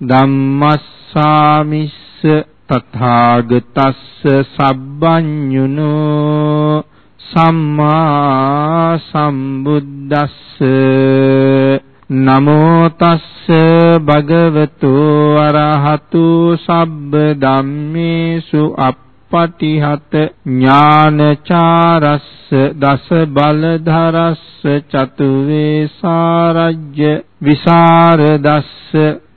ධම්මස්සාමිස්ස තථාගතස්ස සබ්බඤුනෝ සම්මා සම්බුද්දස්ස නමෝ තස්ස භගවතු අරහතු සබ්බ ධම්මේසු අප්පටිහත ඥානචාරස්ස දස බලධරස්ස චතු වේසාරජ්‍ය විසරදස්ස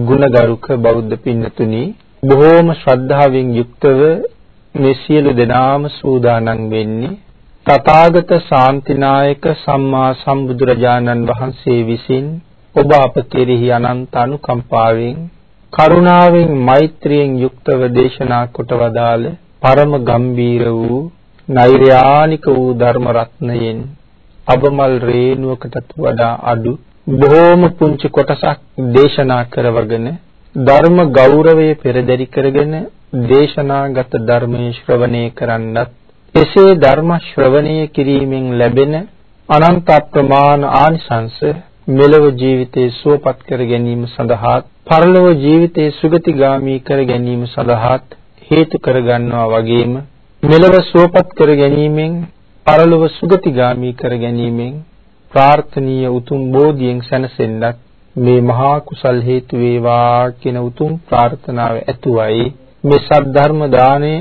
ගුණගරුක බෞද්ධ පින්නතුනි බොහෝම ශ්‍රද්ධාවෙන් යුක්තව මේ සියලු දෙනාම සූදානම් වෙන්නේ තථාගත ශාන්තිනායක සම්මා සම්බුදුරජාණන් වහන්සේ විසින් ඔබ අප කෙරෙහි අනන්ත අනුකම්පාවෙන් කරුණාවෙන් මෛත්‍රියෙන් යුක්තව දේශනා කොට වදාළ පරම ගම්බීර වූ නෛර්යානික වූ ධර්ම රත්නයෙන් අබමල් රේණුවකටත් වඩා අඩු බොහෝම පුංචි කොටසක් දේශනා කරවගෙන ධර්ම ගෞරවය පෙරදරි කරගෙන දේශනාගත ධර්මයේ ශ්‍රවණය කරන්නත් එසේ ධර්ම ශ්‍රවණය කිරීමෙන් ලැබෙන අනන්ත ප්‍රමාණ ආනිසංස මෙලව ජීවිතේ සුවපත් කර ගැනීම සඳහා පරලොව ජීවිතේ සුගතිගාමී කර ගැනීම සඳහා හේතු කර ගන්නවා වගේම මෙලව සුවපත් කර ගැනීමෙන් පරලොව සුගතිගාමී කර ගැනීමෙන් ප්‍රාර්ථනීය උතුම් බෝධියෙන් සැනසෙන්නත් මේ මහා කුසල් හේතු වේවා කියන උතුම් ප්‍රාර්ථනාව ඇතුවයි. මේ සද්ධර්ම දාණය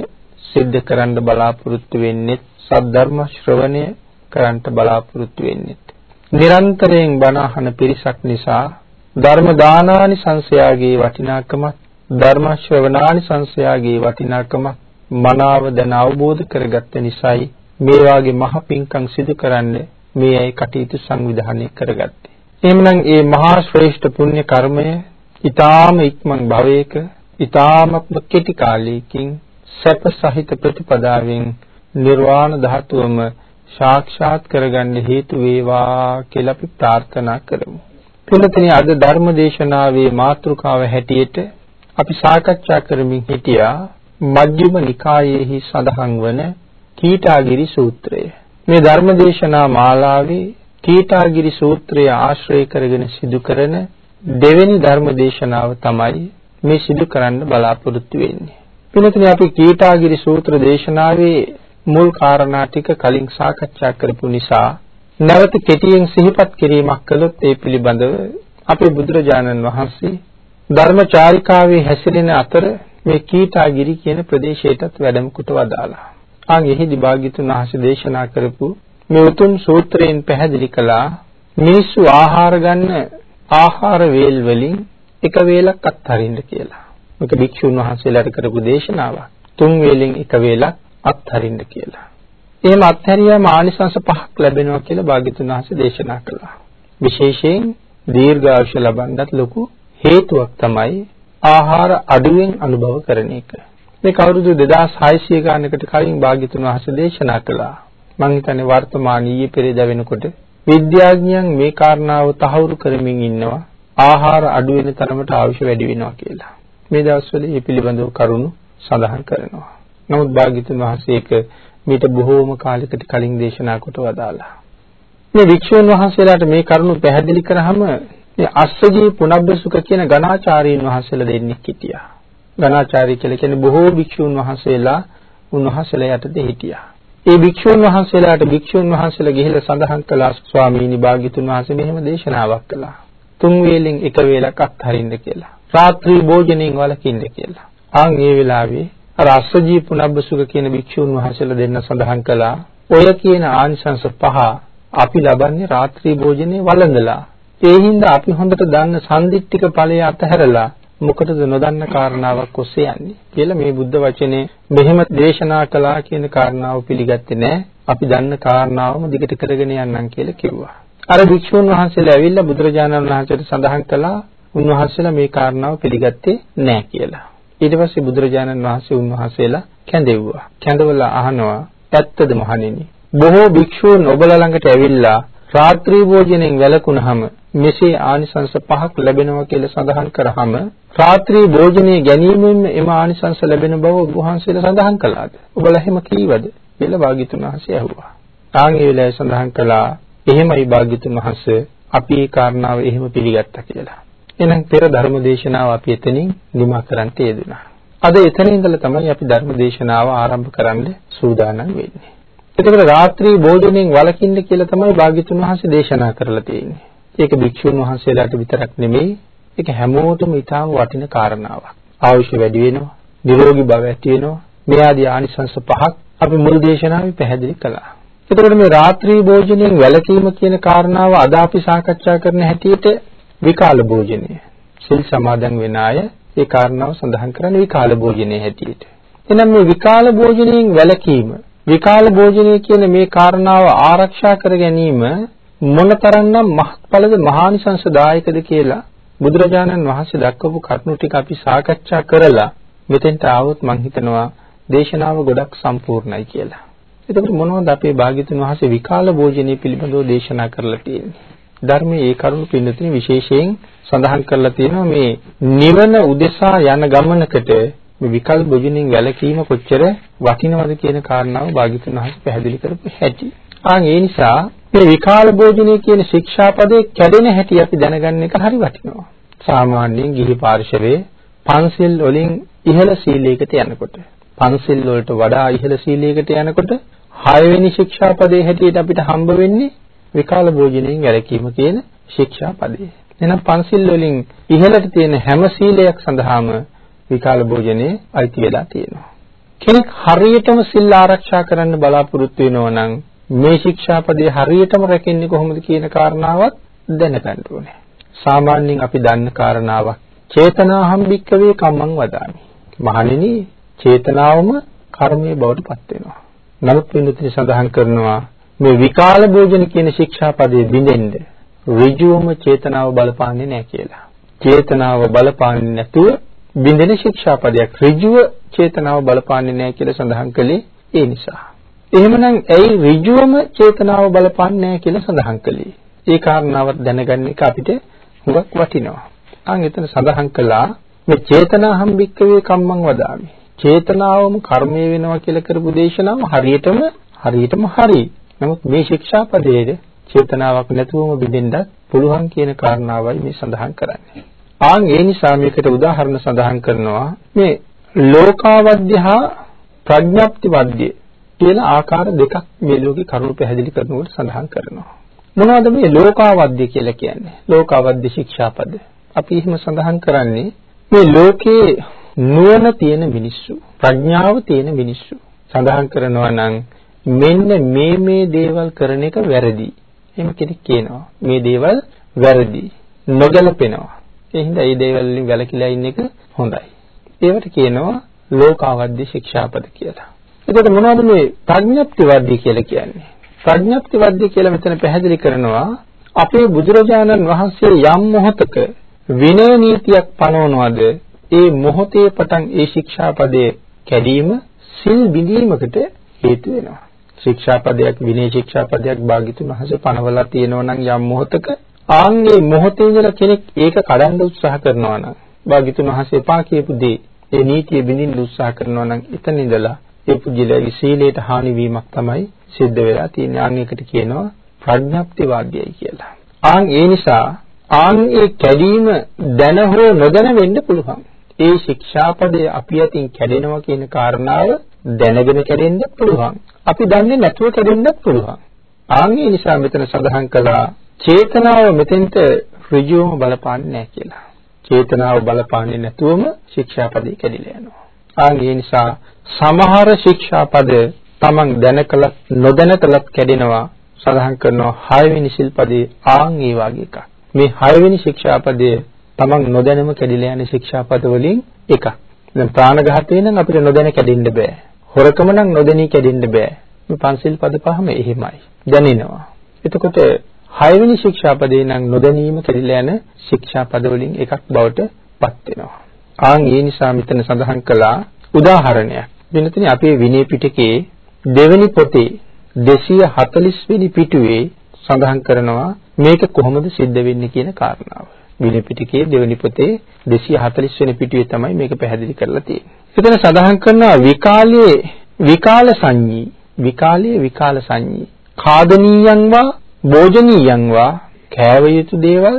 සිද්ධ කරන්න බලාපොරොත්තු වෙන්නේ සද්ධර්ම ශ්‍රවණය කරන්නට බලාපොරොත්තු වෙන්නේ. නිරන්තරයෙන් බණ අහන පිරිසක් නිසා ධර්ම දානානි සංසයාගේ වටිනාකම ධර්ම ශ්‍රවණානි සංසයාගේ වටිනාකම මනාව දැන අවබෝධ කරගත්ත නිසායි මේ වාගේ මහ පිංකම් සිදු කරන්නේ මේ අය කටයුතු සංවිධානය කරගත්තේ. එහෙමනම් මේ මහා ශ්‍රේෂ්ඨ පුණ්‍ය කර්මය ඊ타ම ඉක්මන් භවයක ඊ타මත්ම කෙටි කාලයකින් සැප සහිත ප්‍රතිපදාවෙන් නිර්වාණ ධාතුවම සාක්ෂාත් කරගන්න හේතු වේවා කියලා අපි ප්‍රාර්ථනා කරමු. තුනතෙනි අද ධර්ම දේශනාවේ මාතෘකාව හැටියට අපි සාකච්ඡා කරමින් හිටියා මජ්ක්‍ධිම නිකායේහි සඳහන් වන කීටාගිරි සූත්‍රය. මේ ධර්මදේශනා මාලාවේ කීටාගිරි සූත්‍රය ආශ්‍රය කරගෙන සිදු කරන දෙවෙනි ධර්මදේශනාව තමයි මේ සිදු කරන්න බලාපොරොත්තු වෙන්නේ. පිළිතුරේ අපි කීටාගිරි සූත්‍ර දේශනාවේ මුල් කාරණා ටික කලින් සාකච්ඡා කරපු නිසා නැවත කෙටියෙන් සිහිපත් කිරීමක් කළොත් ඒ පිළිබඳව අපේ බුදුරජාණන් වහන්සේ ධර්මචාරිකාවේ හැසිරෙන අතර මේ කීටාගිරි කියන ප්‍රදේශයටත් වැඩම කොට වදාලා. ආන් එහිදී භාග්‍යතුන් වහන්සේ දේශනා කරපු මේ උතුම් සූත්‍රයෙන් පැහැදිලි කළා මිනිස්සු ආහාර ගන්න ආහාර වේල් වලින් එක වේලක් අත්හරින්න කියලා. මේක භික්ෂුන් වහන්සේලාට කරපු දේශනාවක්. තුන් වේලෙන් එක වේලක් අත්හරින්න කියලා. එහෙම අත්හැරියාම ආනිසංස පහක් ලැබෙනවා කියලා භාග්‍යතුන් වහන්සේ දේශනා කළා. විශේෂයෙන් දීර්ඝායුෂ ලබන්නත් ලොකු හේතුවක් තමයි ආහාර අඩුවෙන් අනුභව කරන එක. මේ කවුරුදු 2600 ගානකට කලින් භාග්‍යතුන් වහන්සේ දේශනා කළා. මම හිතන්නේ වර්තමානීය පෙරේද වෙනකොට විද්‍යාඥයන් මේ කාරණාව තහවුරු කරමින් ඉන්නවා. ආහාර අඩු වෙන තරමට අවශ්‍ය වැඩි වෙනවා කියලා. මේ දවස්වල මේ පිළිබඳව කරුණු සඳහන් කරනවා. නමුත් භාග්‍යතුන් වහන්සේ ඒක මීට බොහෝම කාලයකට කලින් දේශනා කොට වදාලා. මේ වික්ෂුන් වහන්සේලාට මේ කරුණු පැහැදිලි කරාම මේ අස්සජී පුනබ්බසුක කියන ගණාචාරීන් වහන්සේලා දෙන්නෙක් හිටියා. ගණාචාරී කියලා කියන්නේ බොහෝ භික්ෂුන් වහන්සේලා උන්වහන්සේලා යටතේ හිටියා. ඒ භික්ෂුන් වහන්සේලාට භික්ෂුන් වහන්සේලා ගිහිල්ලා සඳහන් කළා ස්වාමීනි භාග්‍යතුන් වහන්සේ මෙහෙම දේශනාවක් කළා. තුන් වේලෙන් එක වේලක් අත්හරින්න කියලා. රාත්‍රී භෝජනයෙන් වළකින්න කියලා. ආන් ඒ වෙලාවේ අර අස්සජී පුනබ්බසුක කියන භික්ෂුන් වහන්සේලා දෙන්න සඳහන් කළා ඔය කියන ආනිසංස පහ අපි ලබන්නේ රාත්‍රී භෝජනේ වළඳලා. ඒ හින්දා අපි හොඳට දන්න සම්දිත්තික ඵලය අතහැරලා මොකටද නොදන්න කාරණාවක් ඔස්සේ යන්නේ කියලා මේ බුද්ධ වචනේ මෙහෙම දේශනා කළා කියන කාරණාව පිළිගත්තේ නැහැ. අපි දන්න කාරණාවම දිගට කරගෙන යන්නම් කියලා කිව්වා. අර භික්ෂුන් වහන්සේලා ඇවිල්ලා බුදුරජාණන් වහන්සේට සඳහන් කළා උන්වහන්සේලා මේ කාරණාව පිළිගත්තේ නැහැ කියලා. ඊට පස්සේ බුදුරජාණන් වහන්සේ උන්වහන්සේලා කැඳෙව්වා. කැඳවලා අහනවා ඇත්තද මහණෙනි? බොහෝ භික්ෂූන් ඔබලා ළඟට ඇවිල්ලා රාත්‍රී භෝජනයෙන් වැළකුණාම මෙසේ ආනිසංස පහක් ලැබෙනවා කියලා සඳහන් කරාම රාත්‍රී භෝජනයේ ගැනීමෙන් එම ආනිසංස ලැබෙන බව ඔබ වහන්සේලා සඳහන් කළාද? ඔබලා එහෙම කීවද? කියලා භාග්‍යතුන් වහන්සේ අහුවා. ආන් ඒ වෙලාවේ සඳහන් කළා එහෙමයි භාග්‍යතුන් වහන්සේ අපි මේ කාරණාව එහෙම පිළිගත්තා කියලා. එහෙනම් පෙර ධර්ම දේශනාව අපි එතනින් නිමා කරන්න යෙදුණා. අද එතන ඉඳලා තමයි අපි ධර්ම දේශනාව ආරම්භ කරන්න සූදානම් වෙන්නේ. එතකොට රාත්‍රී භෝජනයෙන් වළකින්න කියලා තමයි භාග්‍යතුන් වහන්සේ දේශනා කරලා තියෙන්නේ. ඒක භික්ෂුන් වහන්සේලාට විතරක් නෙමෙයි ඒක හැමෝටම ඊටාම වටින කාරණාවක්. ආයුෂ වැඩි වෙනවා, නිරෝගී භව ඇති වෙනවා. මේ ආදී ආනිසංස පහක් අපි මුල් දේශනාවේ පැහැදිලි කළා. එතකොට මේ රාත්‍රී භෝජනයෙන් වැළකීම කියන කාරණාව අද අපි සාකච්ඡා කරන හැටියට විකාල භෝජනය. සිල් සමාදන් වෙන අය ඒ කාරණාව සඳහන් කරන්නේ විකාල භෝජනයේ හැටියට. එහෙනම් මේ විකාල භෝජනයෙන් වැළකීම විකාල භෝජනය කියන මේ කාරණාව ආරක්ෂා කර ගැනීම මොනතරම්නම් මහත්ඵලද මහානිසංසදායකද කියලා බුදුරජාණන් වහන්සේ දක්වපු කරුණු ටික අපි සාකච්ඡා කරලා මෙතෙන්ට ආවොත් මම හිතනවා දේශනාව ගොඩක් සම්පූර්ණයි කියලා. එතකොට මොනවද අපේ භාග්‍යතුන් වහන්සේ විකාල භෝජනය පිළිබඳව දේශනා කරලා තියෙන්නේ? ධර්මයේ ඒ කරුණු පින්නතුනි විශේෂයෙන් සඳහන් කරලා තියෙනවා මේ නිවන උදෙසා යන ගමනකට මේ විකල්ප භෝජනයෙන් වැළකීම කොච්චර වටිනවද කියන කාරණාව භාග්‍යතුන් වහන්සේ පැහැදිලි කරපු හැටි. ආන් ඒ නිසා මේ විකාල භෝජනය කියන ශික්ෂාපදේ කැඩෙන හැටි අපි දැනගන්න එක හරි වටිනවා. සාමාන්‍යයෙන් ගිහි පාර්ශවයේ පන්සිල් වලින් ඉහළ සීලයකට යනකොට පන්සිල් වලට වඩා ඉහළ සීලයකට යනකොට හයවෙනි ශික්ෂාපදේ හැටියට අපිට හම්බ වෙන්නේ විකාල භෝජනයෙන් වැළකීම කියන ශික්ෂාපදේ. එහෙනම් පන්සිල් වලින් ඉහළට තියෙන හැම සීලයක් සඳහාම විකාල භෝජනේ අයිති වෙලා තියෙනවා. කෙනෙක් හරියටම සිල් ආරක්ෂා කරන්න බලාපොරොත්තු වෙනවා නම් මේ ශික්ෂාපදේ හරියටම රැකෙන්නේ කොහොමද කියන කාරණාවත් දැනගන්න ඕනේ. සාමාන්‍යයෙන් අපි දන්න කාරණාවක් චේතනාහම් භික්කවේ කම්මං වදාමි. මහණෙනි චේතනාවම කර්මයේ බවට පත් වෙනවා. නමුත් වෙනතුනි සඳහන් කරනවා මේ විකාල භෝජන කියන ශික්ෂාපදයේ බිඳෙන්න ඍජුවම චේතනාව බලපාන්නේ නැහැ කියලා. චේතනාව බලපාන්නේ නැතුව බිඳෙන ශික්ෂාපදයක් ඍජුව චේතනාව බලපාන්නේ නැහැ කියලා සඳහන් කළේ ඒ නිසා. එහෙමනම් ඇයි ඍජුවම චේතනාව බලපාන්නේ නැහැ කියලා සඳහන් කළේ? ඒ කාරණාවත් දැනගන්න එක අපිට හුඟක් වටිනවා. අන් එතන සඳහන් කළා මේ චේතනාහම් භික්කවේ කම්මං වදාමි. චේතනාවම කර්මය වෙනවා කියලා කරපු දේශනාව හරියටම හරියටම හරි. නමුත් මේ ශික්ෂාපදයේ චේතනාවක් නැතුවම බෙදෙන්නත් පුළුවන් කියන කාරණාවයි මේ සඳහන් කරන්නේ. ආන් ඒ නිසා මේකට උදාහරණ සඳහන් කරනවා මේ ලෝකාවද්‍ය හා ප්‍රඥප්ති වද්‍ය කියලා ආකාර දෙකක් මේ ලෝකේ කරුණු පැහැදිලි කරනකොට සඳහන් කරනවා. මොනවද මේ ලෝකාවද්‍ය කියලා කියන්නේ? ලෝකාවද්‍ය ශික්ෂාපද. අපි එහෙම සඳහන් කරන්නේ මේ ලෝකේ නුවණ තියෙන මිනිස්සු, ප්‍රඥාව තියෙන මිනිස්සු සඳහන් කරනවා නම් මෙන්න මේ මේ දේවල් කරන එක වැරදි. එහෙම කෙනෙක් කියනවා. මේ දේවල් වැරදි. නොගැලපෙනවා. ඒ හින්දා මේ දේවල් වලින් වැළකීලා ඉන්න එක හොඳයි. ඒවට කියනවා ලෝකාවද්‍ය ශික්ෂාපද කියලා. එතකොට මොනවද මේ ප්‍රඥප්තිවද්‍ය කියලා කියන්නේ? ප්‍රඥප්තිවද්‍ය කියලා මෙතන පැහැදිලි කරනවා අපේ බුදුරජාණන් වහන්සේ යම් මොහතක විනය නීතියක් පනවනවාද ඒ මොහොතේ පටන් ඒ ශික්ෂාපදයේ කැඩීම සිල් බිඳීමකට හේතු වෙනවා. ශික්ෂාපදයක් විනය ශික්ෂාපදයක් භාග්‍යතුන් වහන්සේ පනවලා තියෙනවා නම් යම් මොහතක ආන්ගේ මොහොතේ ඉඳලා කෙනෙක් ඒක කඩන්න උත්සාහ කරනවා නම් භාග්‍යතුන් වහන්සේ පා කියපු දේ ඒ නීතිය බිඳින්න උත්සාහ කරනවා නම් එතන ඉඳලා ඒ පුජ්‍යලයේ සීලයට හානි වීමක් තමයි සිද්ධ වෙලා තියෙන්නේ. ආන් එකට කියනවා ප්‍රඥප්ති වාද්‍යයි කියලා. ආන් ඒ නිසා ආන් ඒ කැඩීම දැන හෝ නොදැන වෙන්න පුළුවන්. ඒ ශික්ෂාපදය අපි අතින් කැඩෙනවා කියන කාරණාව දැනගෙන කැඩෙන්න පුළුවන්. අපි දන්නේ නැතුව කැඩෙන්නත් පුළුවන්. ආන් ඒ නිසා මෙතන සඳහන් කළා චේතනාව මෙතෙන්ට ඍජුවම බලපාන්නේ නැහැ කියලා. චේතනාව බලපාන්නේ නැතුවම ශික්ෂාපදේ කැඩිලා යනවා. ආන් ඒ නිසා සමහර ශික්ෂාපද තමන් දැනකලත් නොදැනකලත් කැඩෙනවා සඳහන් කරනවා 6 වෙනි ශිල්පදේ ආන් ඒ වගේ එකක්. මේ 6 වෙනි ශික්ෂාපදයේ තමන් නොදැනම කැඩිලා යන ශික්ෂාපද වලින් එකක්. දැන් ප්‍රාණඝාතය නම් අපිට නොදැන කැඩෙන්න බෑ. හොරකම නම් නොදැනී කැඩෙන්න බෑ. මේ පංචිල් පද පහම එහෙමයි. දැනෙනවා. එතකොට හයවෙනි ශික්ෂාපදේ නම් නොදැනීම කැඩිලා යන ශික්ෂාපද වලින් එකක් බවට පත් වෙනවා. ආන් ඒ නිසා මෙතන සඳහන් කළා උදාහරණයක්. වෙනතනි අපේ විනය පිටකේ දෙවෙනි පොතේ 240 වෙනි පිටුවේ සඳහන් කරනවා මේක කොහොමද සිද්ධ වෙන්නේ කියන කාරණාව. විනය පිටකයේ දෙවෙනි පොතේ 240 වෙනි පිටුවේ තමයි මේක පැහැදිලි කරලා තියෙන්නේ. එතන සඳහන් කරනවා විකාලයේ විකාල සංඤී විකාලයේ විකාල සංඤී කාදනීයං වා භෝජනීයං වා කෑව යුතු දේවල්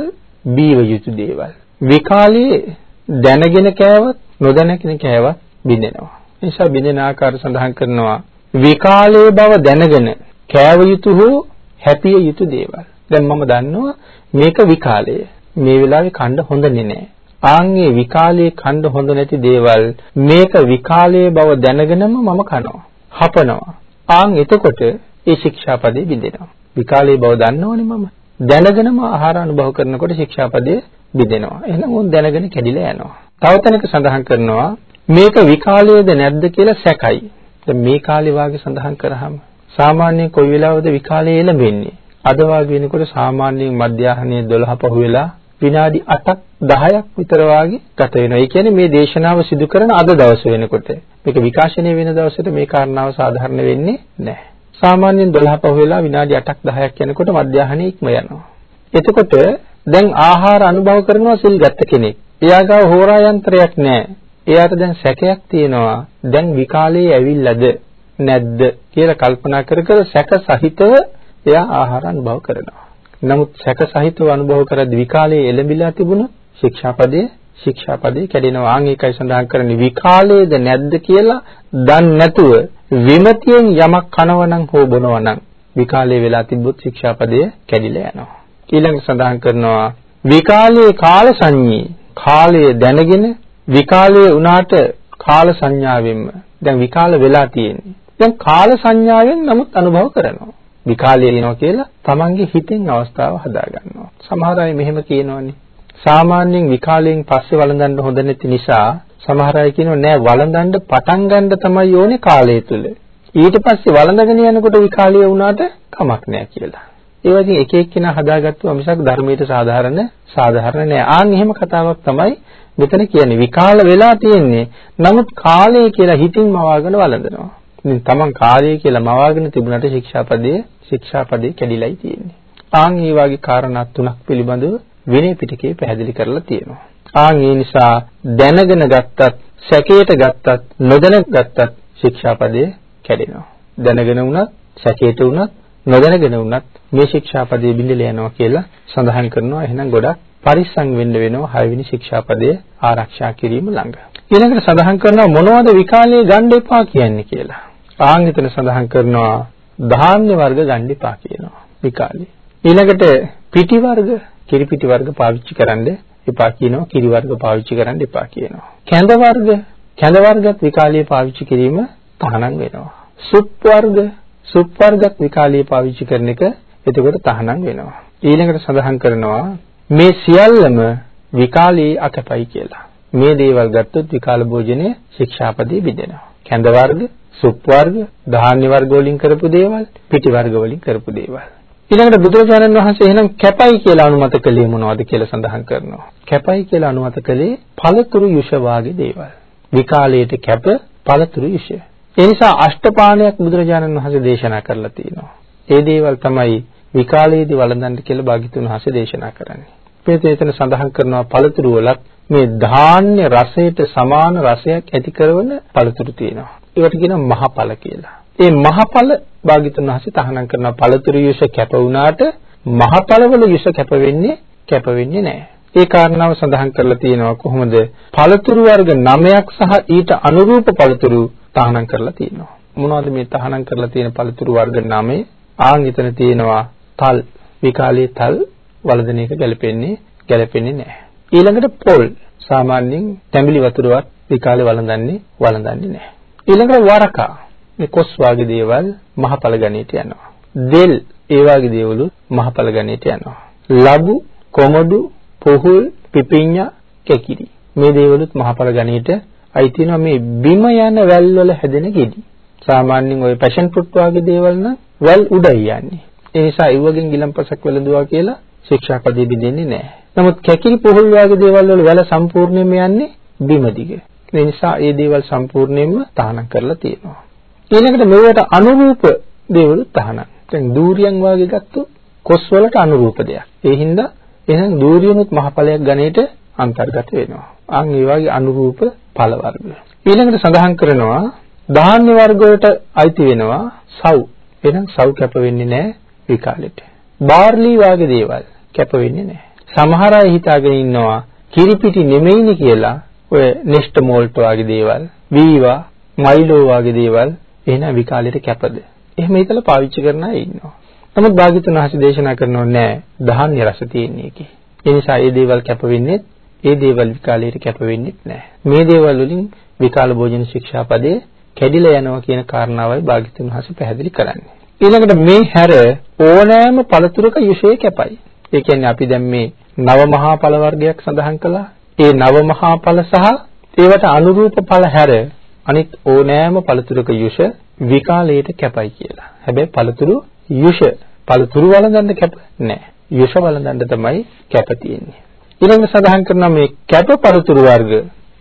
බීව යුතු දේවල් විකාලයේ දැනගෙන කෑවත් නොදැනගෙන කෑවත් බිඳෙනවා. ඒ නිසා බිඳෙන ආකාර සඳහන් කරනවා. විකාලයේ බව දැනගෙන කෑව යුතු හෝ හැපිය යුතු දේවල්. දැන් මම දන්නවා මේක විකාලය. මේ වෙලාවේ කන්න හොඳ නෑ. ආන්ගේ විකාලයේ කන්න හොඳ නැති දේවල් මේක විකාලයේ බව දැනගෙනම මම කනවා. හපනවා. ආන් එතකොට ඒ ශික්ෂාපදේ බිඳෙනවා. විකාලයේ බව දන්නවනේ මම. දැනගෙනම ආහාර අනුභව කරනකොට ශික්ෂාපදය බිඳෙනවා. එහෙනම් උන් දැනගෙන කැඩිලා යනවා. තව තැනක සඳහන් කරනවා මේක විකාලයේද නැද්ද කියලා සැකයි. දැන් මේ කාලේ වාගේ සඳහන් කරාම සාමාන්‍යයෙන් කොයි වෙලාවද විකාලයේ එළඹෙන්නේ? අද වාගේ වෙනකොට සාමාන්‍යයෙන් මධ්‍යහ්නයේ 12 පහු වෙලා විනාඩි 8ක් 10ක් විතර වාගේ ගත වෙනවා. ඒ කියන්නේ මේ දේශනාව සිදු කරන අද දවස වෙනකොට මේක විකාශනය වෙන දවසට මේ කාරණාව සාධාරණ වෙන්නේ නැහැ. සාමාන්‍යයෙන් 12 පහ වෙලා විනාඩි 8ක් 10ක් යනකොට මධ්‍යහ්නයේ ඉක්ම යනවා. එතකොට දැන් ආහාර අනුභව කරනවා සිල් ගත්ත කෙනෙක්. එයා ගාව හෝරා යන්ත්‍රයක් නැහැ. එයාට දැන් සැකයක් තියෙනවා. දැන් විකාලේ ඇවිල්ලාද නැද්ද කියලා කල්පනා කර කර සැක සහිතව එයා ආහාර අනුභව කරනවා. නමුත් සැක සහිතව අනුභව කරද්දී විකාලේ එළඹිලා තිබුණොත් ශික්ෂාපදයේ ශික්ෂාපදේ කැඩෙනවා. ආන් ඒකයි සඳහන් කරන්නේ විකාලයේද නැද්ද කියලා දන්නේ නැතුව විමතියෙන් යමක් කනවනම් හෝ බොනවනම් විකාලයේ වෙලා තිබ්බොත් ශික්ෂාපදය කැඩිලා යනවා. ඊළඟ සඳහන් කරනවා විකාලයේ කාල සංඤී කාලය දැනගෙන විකාලයේ උනාට කාල සංඥාවෙන්ම දැන් විකාල වෙලා තියෙන්නේ. දැන් කාල සංඥාවෙන් නමුත් අනුභව කරනවා. විකාලය එනවා කියලා තමන්ගේ හිතෙන් අවස්ථාව හදා ගන්නවා. සමහර අය මෙහෙම කියනවනේ. සාමාන්‍යයෙන් විකාලයෙන් පස්සේ වළඳන්න හොඳ නැති නිසා සමහර අය කියනවා නෑ වළඳන්න පටන් ගන්න තමයි ඕනේ කාලය තුල. ඊට පස්සේ වළඳගෙන යනකොට විකාලය වුණාට කමක් නෑ කියලා. ඒ වගේ එක එක්කෙනා හදාගත්තුවා මිසක් ධර්මයට සාධාරණ සාධාරණ නෑ. ආන් එහෙම කතාවක් තමයි මෙතන කියන්නේ. විකාල වෙලා තියෙන්නේ. නමුත් කාලය කියලා හිතින් මවාගෙන වළඳනවා. ඉතින් Taman කාලය කියලා මවාගෙන තිබුණාට ශික්ෂාපදයේ ශික්ෂාපදේ කැඩිලායි තියෙන්නේ. ආන් මේ වගේ කාරණා තුනක් පිළිබඳව විනය පිටකේ පැහැදිලි කරලා තියෙනවා. ආන් ඒ නිසා දැනගෙන ගත්තත් සැකයට ගත්තත් නොදැන ගත්තත් ශික්ෂාපදය කැඩෙනවා. දැනගෙන වුණත් සැකයට වුණත් නොදැනගෙන වුණත් මේ ශික්ෂාපදයේ බිඳලා යනවා කියලා සඳහන් කරනවා. එහෙනම් ගොඩක් පරිස්සම් වෙන්න වෙනවා හයවෙනි ශික්ෂාපදය ආරක්ෂා කිරීම ළඟ. ඊළඟට සඳහන් කරනවා මොනවද විකාලයේ ගන්න එපා කියන්නේ කියලා. ආන් එතන සඳහන් කරනවා ධාන්‍ය වර්ග ගන්න එපා කියනවා විකාලේ. ඊළඟට පිටි වර්ග, කිරි පිටි වර්ග පාවිච්චි කරන්න එපා කියනවා. කිරි වර්ග පාවිච්චි කරන්න එපා කියනවා. කැඳ වර්ග, කැඳ වර්ගත් විකාලයේ පාවිච්චි කිරීම තහනම් වෙනවා. සුප් වර්ග, සුප් වර්ගත් විකාලයේ පාවිච්චි කරන එක එතකොට තහනම් වෙනවා. ඊළඟට සඳහන් කරනවා මේ සියල්ලම විකාලයේ අකපයි කියලා. මේ දේවල් ගත්තොත් විකාල භෝජනය ශික්ෂාපදේ බෙදෙනවා. කැඳ වර්ග, සුප් වර්ග, ධාන්‍ය වර්ග වලින් කරපු දේවල්, පිටි වර්ග වලින් කරපු දේවල්. ඊළඟට බුදුරජාණන් වහන්සේ එහෙනම් කැපයි කියලා අනුමත කළේ මොනවද කියලා සඳහන් කරනවා. කැපයි කියලා අනුමත කළේ පළතුරු යුෂ වාගේ දේවල්. විකාලයට කැප පළතුරු යුෂ. ඒ නිසා අෂ්ටපාණයක් බුදුරජාණන් වහන්සේ දේශනා කරලා තියෙනවා. ඒ දේවල් තමයි විකාලයේදී වළඳන්න කියලා භාග්‍යතුන් වහන්සේ දේශනා කරන්නේ. මේක එතන සඳහන් කරනවා පළතුරු වලත් මේ ධාන්‍ය රසයට සමාන රසයක් ඇති කරන පළතුරු තියෙනවා. ඒවට කියනවා මහපල කියලා. ඒ මහපල භාග්‍යතුන් වහන්සේ තහනම් කරනවා පළතුරු යුෂ කැප වුණාට මහපලවල යුෂ කැප වෙන්නේ කැප වෙන්නේ නැහැ. ඒ කාරණාව සඳහන් කරලා තියෙනවා කොහොමද? පළතුරු වර්ග 9ක් සහ ඊට අනුරූප පළතුරු තහනම් කරලා තියෙනවා. මොනවද මේ තහනම් කරලා තියෙන පළතුරු වර්ග 9? ආන් එතන තියෙනවා තල් විකාලයේ තල් වලදන එක ගැලපෙන්නේ ගැලපෙන්නේ නැහැ. ඊළඟට පොල් සාමාන්‍යයෙන් තැඹිලි වතුරවත් විකාලේ වළඳන්නේ වළඳන්නේ නැහැ. ඊළඟට වරකා මේ කොස් වාගේ දේවල් මහපල ගණයට යනවා. දෙල් ඒ වාගේ දේවලු මහපල ගණයට යනවා. ලබු, කොමඩු, පොහුල්, පිපිඤ්ඤා, කැකිරි. මේ දේවලුත් මහපල ගණයට අයිති වෙනවා මේ බිම යන වැල් වල හැදෙන ගෙඩි. සාමාන්‍යයෙන් ওই පැෂන් ෆෘට් වාගේ දේවල් නම් වැල් උඩයි යන්නේ. ඒ නිසා ඉවගෙන් ගිලම්පසක් වැළඳුවා කියලා ශික්ෂාපදේ බින්දෙන්නේ නැහැ. නමුත් කැකිරි පොහොල් වගේ දේවල් වල වැල සම්පූර්ණයෙන්ම යන්නේ බිම දිගේ. ඒ නිසා ඒ දේවල් සම්පූර්ණයෙන්ම තහනම් කරලා තියෙනවා. ඊළඟට මේවට අනුරූප දේවල් තහනම්. දැන් දූරියන් වගේ ගත්තොත් කොස් වලට අනුරූප දෙයක්. ඒ හින්දා එහෙනම් දූරියනොත් මහපලයක් ගණේට අන්තර්ගත වෙනවා. අන් ඒ වගේ අනුරූප ඵල වර්ග. ඊළඟට සඳහන් කරනවා ධාන්‍ය වර්ග වලට අයිති වෙනවා සව්. එහෙනම් සව් කැප වෙන්නේ නැහැ විකාලෙට. බාර්ලි වාගේ දේවල් කැප වෙන්නේ නැහැ. සමහර අය හිතාගෙන ඉන්නවා කිරිපිටි නෙමෙයිනි කියලා ඔය නෙස්ට මෝල්ට් වාගේ දේවල්, වීවා, මයිලෝ වාගේ දේවල් එහෙනම් විකාලෙට කැපද? එහෙම හිතලා පාවිච්චි කරන අය ඉන්නවා. නමුත් භාග්‍යතුන් වහන්සේ දේශනා කරනවා නෑ ධාන්‍ය රස තියෙන්නේ කි. ඒ නිසා මේ දේවල් කැප වෙන්නේ ඒ දේවල් විකාලයට කැප වෙන්නේ නැහැ. මේ දේවල් වලින් විකාල භෝජන ශික්ෂාපදයේ කැඩිලා යනවා කියන කාරණාවයි භාග්‍යතුන් වහන්සේ පැහැදිලි කරන්නේ. ඊළඟට මේ හැර ඕනෑම පළතුරක යුෂය කැපයි. ඒ කියන්නේ අපි දැන් මේ නව මහා ඵල වර්ගයක් සඳහන් කළා. ඒ නව මහා ඵල සහ ඒවට අනුරූප ඵල හැර අනිත් ඕනෑම පළතුරක යුෂ විකාලයට කැපයි කියලා. හැබැයි පළතුරු යුෂ පළතුරු වළඳන්න කැප නැහැ. යුෂ වළඳන්න තමයි කැප තියෙන්නේ. ඊළඟට සඳහන් කරනවා මේ කැප පළතුරු වර්ග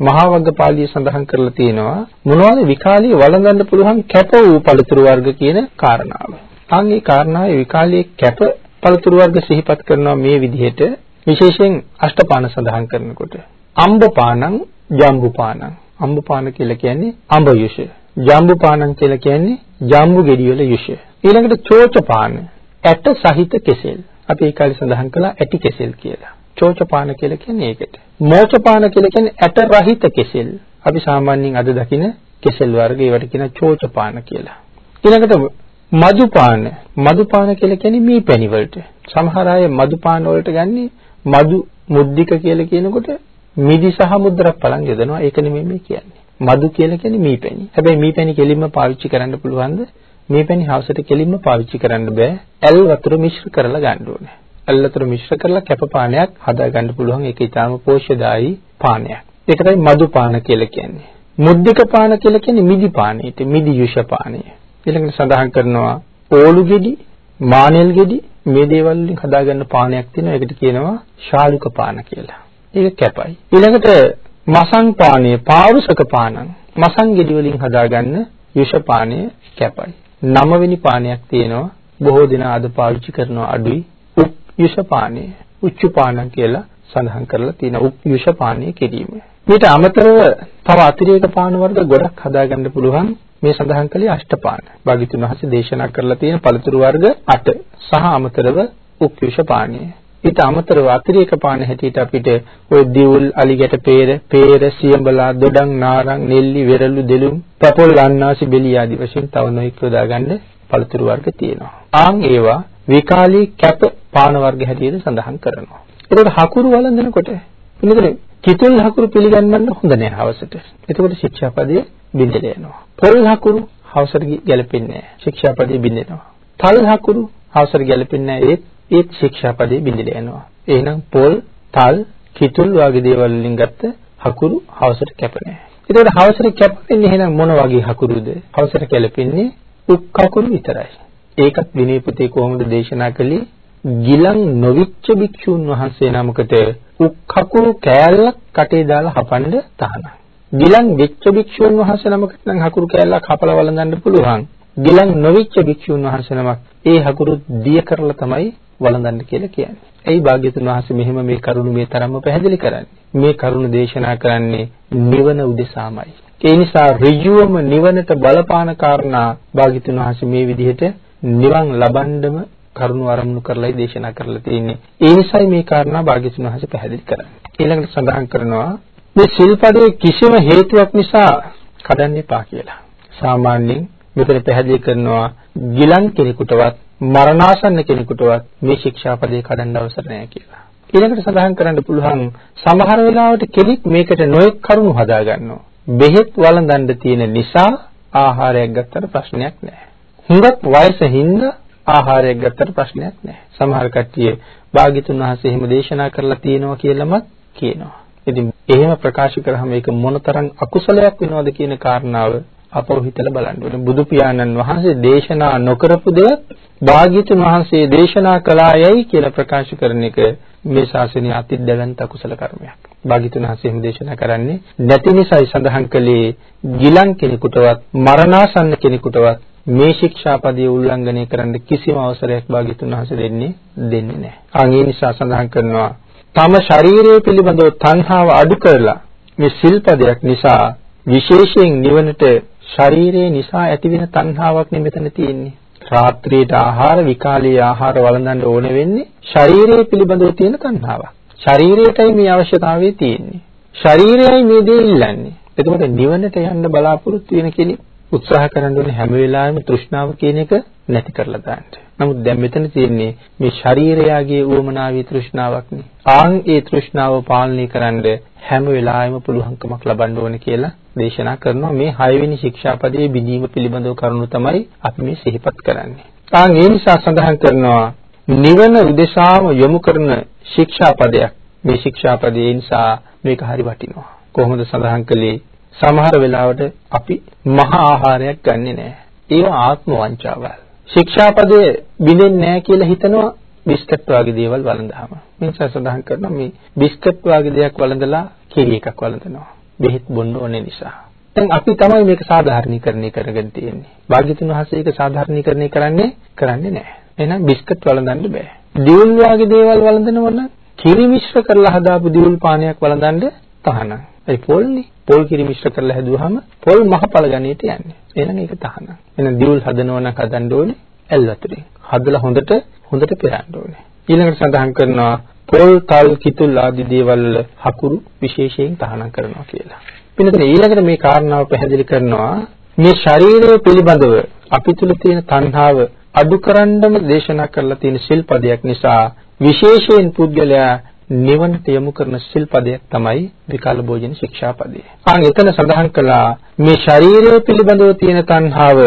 මහා වග්ගපාළිය සඳහන් කරලා තියෙනවා මොනවද විකාලයේ වළඳන්න පුළුවන් කැප වූ පළතුරු වර්ග කියන කාරණාව. අන් ඒ කාරණාවේ විකාලයේ කැප පළතුරු වර්ග සිහිපත් කරනවා මේ විදිහට විශේෂයෙන් අෂ්ටපාන සඳහන් කරනකොට. අම්බපානං ජම්බුපානං. අම්බපාන කියලා කියන්නේ අඹ යුෂ. ජම්බුපානං කියලා කියන්නේ ජම්බු ගෙඩි වල යුෂ. ඊළඟට චෝචපාන ඇට සහිත කෙසෙල්. අපි ඒ කාලේ සඳහන් කළා ඇටි කෙසෙල් කියලා. චෝචපාන කියලා කියන්නේ ඒකට. මෝචපාන කියලා කියන්නේ ඇට රහිත කෙසෙල්. අපි සාමාන්‍යයෙන් අද දකින කෙසෙල් වර්ග ඒවට කියන චෝචපාන කියලා. ඊළඟට මදුපාන මදුපාන කියලා කියන්නේ මී පැණි වලට. සමහර අය මදුපාන වලට ගන්නේ මදු මුද්දික කියලා කියනකොට මිදි සහ මුද්‍රක් පලන් යොදනවා. ඒක නෙමෙයි මේ කියන්නේ. මදු කියලා කියන්නේ මී පැණි. හැබැයි මී පැණි කෙලින්ම පාවිච්චි කරන්න පුළුවන්ද? මේ පැණි හවසට කෙලින්ම පාවිච්චි කරන්න බෑ. ඇල් වතුර මිශ්‍ර කරලා ගන්න ඕනේ. ඇල්ලතර මිශ්‍ර කරලා කැප පානයක් හදාගන්න පුළුවන්. ඒක ඊටාම පෝෂ්‍යදායී පානයක්. ඒක තමයි මදු පාන කියලා කියන්නේ. මුද්දික පාන කියලා කියන්නේ මිදි පානයට, මිදි යුෂ පානය. ඊළඟට සඳහන් කරනවා ඕලු ගෙඩි, මානෙල් ගෙඩි මේ දේවල් වලින් හදාගන්න පානයක් තියෙනවා. ඒකට කියනවා ශාලුක පාන කියලා. ඒක කැපයි. ඊළඟට මසං පානය, පාවුසක පානං. මසං ගෙඩි වලින් හදාගන්න යුෂ පානය කැපයි. නවවෙනි පානයක් තියෙනවා. බොහෝ දෙනා අද පාවිච්චි කරනවා අඩුයි. යුෂපානය උච්චුපාන කියලා සඳහන් කරලා තියෙනවා යුෂපානය කිරීම. ඊට අමතරව තව අතිරේක පාන වර්ග ගොඩක් හදාගන්න පුළුවන් මේ සඳහන් කළේ අෂ්ටපාන. භාග්‍යතුන් වහන්සේ දේශනා කරලා තියෙන පළතුරු වර්ග 8 සහ අමතරව උක්යුෂපානය. ඊට අමතරව අතිරේක පාන හැටියට අපිට ওই දිවුල්, අලිගැට peer, peer, සියඹලා, දොඩම්, නාරං, නෙල්ලි, වෙරළු, දෙලුම්, පපොල්, අන්නාසි, බෙලී ආදී වශයෙන් තව නොයෙක් යොදාගන්න පළතුරු වර්ග තියෙනවා. ආන් ඒවා විකාලී කැප පාන වර්ග හැටියට සඳහන් කරනවා. ඒකට හකුරු වළඳනකොට මෙතන කිතුල් හකුරු පිළිගන්නන්න හොඳ නෑ හවසට. එතකොට ශික්ෂාපදයේ බිඳල යනවා. පොල් හකුරු හවසට ගැලපෙන්නේ නෑ. ශික්ෂාපදයේ බිඳෙනවා. තල් හකුරු හවසට ගැලපෙන්නේ නෑ. ඒත් ඒත් ශික්ෂාපදයේ බිඳල යනවා. එහෙනම් පොල්, තල්, කිතුල් වගේ දේවල් වලින් ගත්ත හකුරු හවසට කැප නෑ. එතකොට හවසට කැපෙන්නේ එහෙනම් මොන වගේ හකුරුද? හවසට ගැලපෙන්නේ උක් හකුරු විතරයි. ඒකත් විනය පුතේ කොහොමද දේශනා කළේ? ගිලන් නොවිච්ච භික්ෂුන් වහන්සේ නමකට උක් හකුරු කෑල්ලක් කටේ දාලා හපන්න තහනම්. ගිලන් වෙච්ච භික්ෂුන් වහන්සේ නමකට නම් හකුරු කෑල්ලක් හපලා වළඳන්න පුළුවන්. ගිලන් නොවිච්ච භික්ෂුන් වහන්සේ නමක් ඒ හකුරු දිය කරලා තමයි වළඳන්න කියලා කියන්නේ. එයි භාග්‍යතුන් වහන්සේ මෙහෙම මේ කරුණ මේ තරම්ම පැහැදිලි කරන්නේ. මේ කරුණ දේශනා කරන්නේ නිවන උදෙසාමයි. ඒ නිසා ඍජුවම නිවනට බලපාන කාරණා භාග්‍යතුන් වහන්සේ මේ විදිහට නිවන් ලබන්නම කරුණු ආරම්භ කරලායි දේශනා කරලා තියෙන්නේ. ඒ නිසයි මේ කාරණා භාග්‍යතුන් වහන්සේ පැහැදිලි කරන්නේ. ඊළඟට සඳහන් කරනවා මේ සිල්පදයේ කිසිම හේතුවක් නිසා කඩන්න එපා කියලා. සාමාන්‍යයෙන් මෙතන පැහැදිලි කරනවා ගිලන් කෙනෙකුටවත් මරණාසන්න කෙනෙකුටවත් මේ ශික්ෂාපදේ කඩන්න අවසර නැහැ කියලා. ඊළඟට සඳහන් කරන්න පුළුවන් සමහර වෙලාවට කෙනෙක් මේකට නොයෙක් කරුණු හදා ගන්නවා. බෙහෙත් වළඳන්න තියෙන නිසා ආහාරයක් ගත්තට ප්‍රශ්නයක් නැහැ. හුඟක් වයසින්ද ආහාරයක් ගත්තට ප්‍රශ්නයක් නැහැ. සමහර කට්ටිය භාග්‍යතුන් වහන්සේ එහෙම දේශනා කරලා තියෙනවා කියලාමත් කියනවා. ඉතින් එහෙම ප්‍රකාශ කරාම ඒක මොනතරම් අකුසලයක් වෙනවද කියන කාරණාව අපව හිතලා බලන්න ඕනේ. බුදු පියාණන් වහන්සේ දේශනා නොකරපු දෙයක් භාග්‍යතුන් වහන්සේ දේශනා කළායයි කියලා ප්‍රකාශ කරන එක මේ ශාසනයේ අතිද්දවන්ත අකුසල කර්මයක්. භාග්‍යතුන් වහන්සේ එහෙම දේශනා කරන්නේ නැති නිසායි සඳහන් කළේ ගිලන් කෙනෙකුටවත් මරණාසන්න කෙනෙකුටවත් මේ ශික්ෂාපදයේ උල්ලංඝනය කරන්න කිසිම අවසරයක් භාග්‍යතුන් වහන්සේ දෙන්නේ දෙන්නේ නැහැ. අන් ඒ නිසා සඳහන් කරනවා තම ශරීරය පිළිබඳව තණ්හාව අඩු කරලා මේ සිල්පදයක් නිසා විශේෂයෙන් නිවනට ශරීරය නිසා ඇතිවෙන තණ්හාවක් නෙමෙතන තියෙන්නේ. රාත්‍රියට ආහාර විකාලයේ ආහාර වළඳන්න ඕන වෙන්නේ ශරීරය පිළිබඳව තියෙන තණ්හාවක්. ශරීරයටයි මේ අවශ්‍යතාවය තියෙන්නේ. ශරීරයයි මේ දේ ඉල්ලන්නේ. එතකොට නිවනට යන්න බලාපොරොත්තු වෙන කෙනෙක් උත්සාහ කරන්න ඕනේ හැම වෙලාවෙම තෘෂ්ණාව කියන එක නැති කරලා දාන්න. නමුත් දැන් මෙතන තියෙන්නේ මේ ශරීරයගේ උවමනාවේ තෘෂ්ණාවක්නේ. ආන් ඒ තෘෂ්ණාව පාලනය කරන්න හැම වෙලාවෙම පුළුවන්කමක් ලබන්න ඕනේ කියලා දේශනා කරනවා. මේ හයවෙනි ශික්ෂාපදයේ බිඳීම පිළිබඳව කරුණු තමයි අපි මේ සිහිපත් කරන්නේ. ආන් ඒ නිසා සඳහන් කරනවා නිවන උදෙසාම යොමු කරන ශික්ෂාපදයක්. මේ ශික්ෂාපදයේ නිසා මේක හරි වටිනවා. කොහොමද සඳහන් කළේ සමහර වෙලාවට අපි මහා ආහාරයක් ගන්නෙ නෑ. ඒවා ආත්ම වංචාවල්. ශික්ෂාපදයේ බිඳෙන්නේ නෑ කියලා හිතනවා බිස්කට් වගේ දේවල් වළඳාම. මේ නිසා සඳහන් කරනවා මේ බිස්කට් වගේ දෙයක් වළඳලා කිරි එකක් වළඳනවා. බෙහෙත් බොන්න ඕනේ නිසා. දැන් අපි තමයි මේක සාධාරණීකරණය කරගෙන තියෙන්නේ. භාග්‍යතුන් වහන්සේ ඒක සාධාරණීකරණය කරන්නේ කරන්නේ නැහැ. එහෙනම් බිස්කට් වළඳන්න බෑ. දියුල් වගේ දේවල් වළඳනවනම් කිරි මිශ්‍ර කරලා හදාපු දියුල් පානයක් වළඳන්න තහනම්. ඒ පොල්නේ. පොල් කිරි මිශ්‍ර කරලා හැදුවාම පොල් මහපල ගණයට යන්නේ. එහෙනම් ඒක තහනම්. එහෙනම් දියුල් හදනවා නම් හදන්න ඕනේ ඇල් වතුරෙන්. හදලා හොඳට හොඳට පෙරන්න ඕනේ. ඊළඟට සඳහන් කරනවා පොල් තල් කිතුල් ආදී දේවල් හකුරු විශේෂයෙන් තහනම් කරනවා කියලා. පින්නතේ ඊළඟට මේ කාරණාව පැහැදිලි කරනවා මේ ශරීරය පිළිබඳව අපි තුල තියෙන තණ්හාව අඩු කරන්නම දේශනා කරලා තියෙන සිල්පදයක් නිසා විශේෂයෙන් පුද්ගලයා නිවනට යොමු කරන සිල්පදයක් තමයි විකාල භෝජන ශික්ෂාපදය. ආන් එතන සඳහන් කළා මේ ශරීරය පිළිබඳව තියෙන තණ්හාව